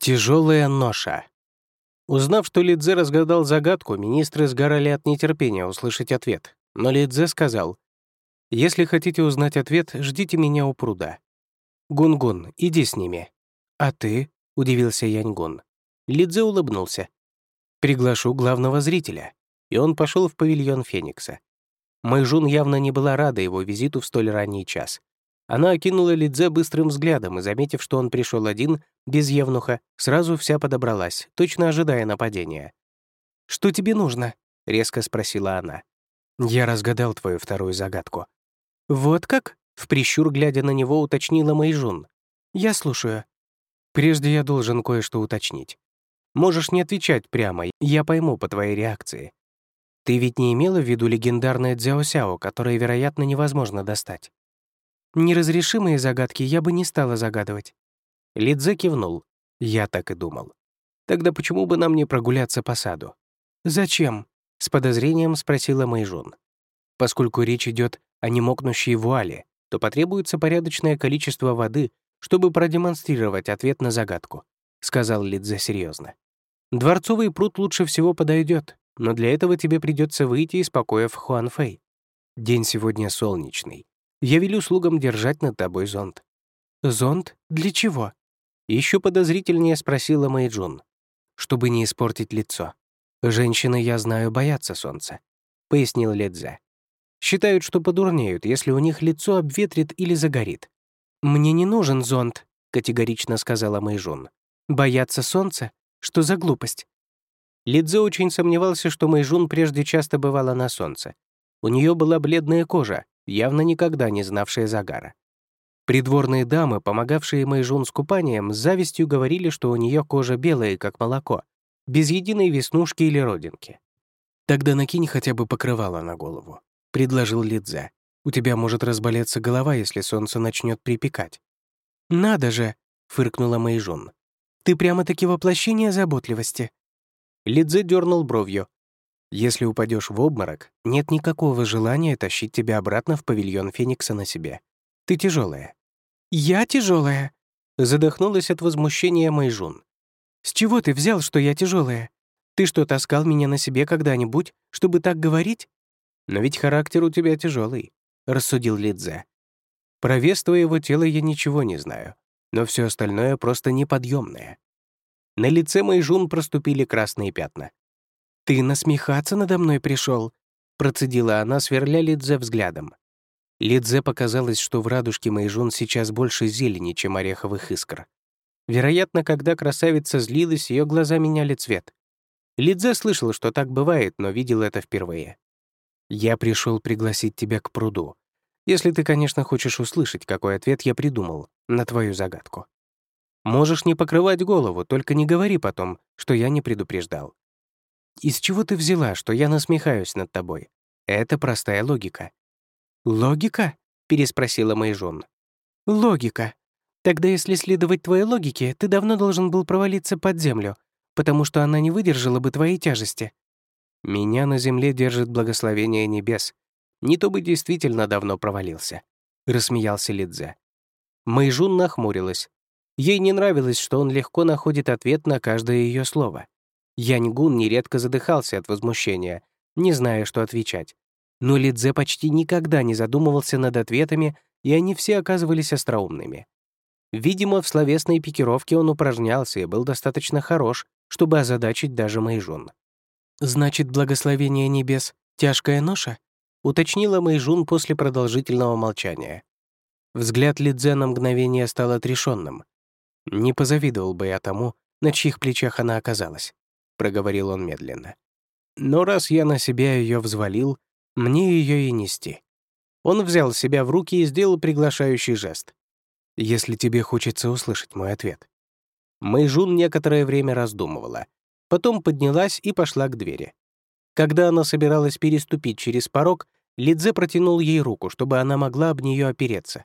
Тяжелая ноша. Узнав, что Лидзе разгадал загадку, министры сгорали от нетерпения услышать ответ. Но Лидзе сказал, «Если хотите узнать ответ, ждите меня у пруда. Гунгун, иди с ними». «А ты?» — удивился Яньгун. Лидзе улыбнулся. «Приглашу главного зрителя». И он пошел в павильон Феникса. Майжун явно не была рада его визиту в столь ранний час. Она окинула Лидзе быстрым взглядом и, заметив, что он пришел один, без евнуха, сразу вся подобралась, точно ожидая нападения. «Что тебе нужно?» — резко спросила она. «Я разгадал твою вторую загадку». «Вот как?» — в прищур, глядя на него, уточнила Мэйжун. «Я слушаю». «Прежде я должен кое-что уточнить. Можешь не отвечать прямо, я пойму по твоей реакции. Ты ведь не имела в виду легендарное Дзяосяо, которое, вероятно, невозможно достать?» Неразрешимые загадки я бы не стала загадывать. Лидзе кивнул. Я так и думал. Тогда почему бы нам не прогуляться по саду? Зачем? С подозрением спросила Мэйжун. Поскольку речь идет о немокнущей вуале, то потребуется порядочное количество воды, чтобы продемонстрировать ответ на загадку, сказал Лидзе серьезно. Дворцовый пруд лучше всего подойдет, но для этого тебе придется выйти из покоев Хуанфэй. День сегодня солнечный. Я велю слугам держать над тобой зонт». «Зонт? Для чего?» Еще подозрительнее спросила Мэйджун. «Чтобы не испортить лицо. Женщины, я знаю, боятся солнца», — пояснил Ледзе. «Считают, что подурнеют, если у них лицо обветрит или загорит». «Мне не нужен зонт», — категорично сказала Мэйжун. «Бояться солнца? Что за глупость?» Лидзе очень сомневался, что Мэйжун прежде часто бывала на солнце. У нее была бледная кожа, явно никогда не знавшая загара. Придворные дамы, помогавшие Мэйжун с купанием, с завистью говорили, что у нее кожа белая, как молоко, без единой веснушки или родинки. «Тогда накинь хотя бы покрывало на голову», — предложил Лидзе. «У тебя может разболеться голова, если солнце начнет припекать». «Надо же!» — фыркнула Мэйжун. «Ты прямо-таки воплощение заботливости». Лидзе дернул бровью, если упадешь в обморок, нет никакого желания тащить тебя обратно в павильон Феникса на себе. Ты тяжелая. «Я тяжелая? Задохнулась от возмущения Майжун. «С чего ты взял, что я тяжелая? Ты что, таскал меня на себе когда-нибудь, чтобы так говорить?» «Но ведь характер у тебя тяжелый, рассудил Лидзе. «Про вес твоего тела я ничего не знаю, но все остальное просто неподъемное. На лице Майжун проступили красные пятна. «Ты насмехаться надо мной пришел? процедила она, сверля Лидзе взглядом. Лидзе показалось, что в радужке Мэйжун сейчас больше зелени, чем ореховых искр. Вероятно, когда красавица злилась, ее глаза меняли цвет. Лидзе слышал, что так бывает, но видел это впервые. «Я пришел пригласить тебя к пруду. Если ты, конечно, хочешь услышать, какой ответ я придумал на твою загадку. Можешь не покрывать голову, только не говори потом, что я не предупреждал. Из чего ты взяла, что я насмехаюсь над тобой? Это простая логика». «Логика?» — переспросила Мэйжон. «Логика. Тогда, если следовать твоей логике, ты давно должен был провалиться под землю, потому что она не выдержала бы твоей тяжести». «Меня на земле держит благословение небес. Не то бы действительно давно провалился», — рассмеялся Лидзе. Мэйжун нахмурилась. Ей не нравилось, что он легко находит ответ на каждое ее слово. Яньгун нередко задыхался от возмущения, не зная, что отвечать. Но Лидзе почти никогда не задумывался над ответами, и они все оказывались остроумными. Видимо, в словесной пикировке он упражнялся и был достаточно хорош, чтобы озадачить даже Мэйжун. «Значит, благословение небес — тяжкая ноша?» — уточнила Мэйжун после продолжительного молчания. Взгляд Лидзе на мгновение стал отрешенным. Не позавидовал бы я тому, на чьих плечах она оказалась проговорил он медленно. «Но раз я на себя ее взвалил, мне ее и нести». Он взял себя в руки и сделал приглашающий жест. «Если тебе хочется услышать мой ответ». Мэйжун некоторое время раздумывала, потом поднялась и пошла к двери. Когда она собиралась переступить через порог, Лидзе протянул ей руку, чтобы она могла об нее опереться.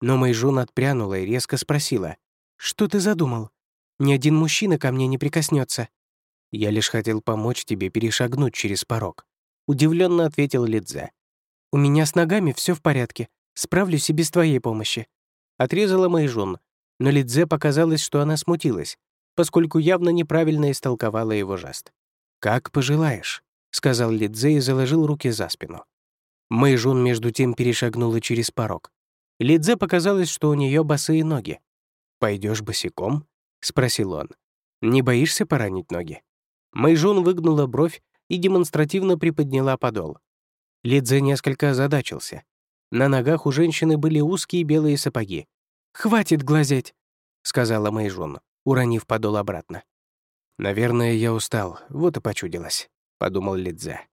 Но Мэйжун отпрянула и резко спросила, «Что ты задумал? Ни один мужчина ко мне не прикоснется. «Я лишь хотел помочь тебе перешагнуть через порог», — удивленно ответил Лидзе. «У меня с ногами все в порядке. Справлюсь и без твоей помощи». Отрезала Мэйжун, но Лидзе показалось, что она смутилась. поскольку явно неправильно истолковала его жест. «Как пожелаешь», — сказал Лидзе и заложил руки за спину. Мэйжун между тем перешагнула через порог. Лидзе показалось, что у нее босые ноги. Пойдешь босиком?» — спросил он. «Не боишься поранить ноги?» Мэйжун выгнула бровь и демонстративно приподняла подол. Лидзе несколько озадачился. На ногах у женщины были узкие белые сапоги. «Хватит глазеть», — сказала Мэйжун, уронив подол обратно. «Наверное, я устал, вот и почудилась», — подумал Лидзе.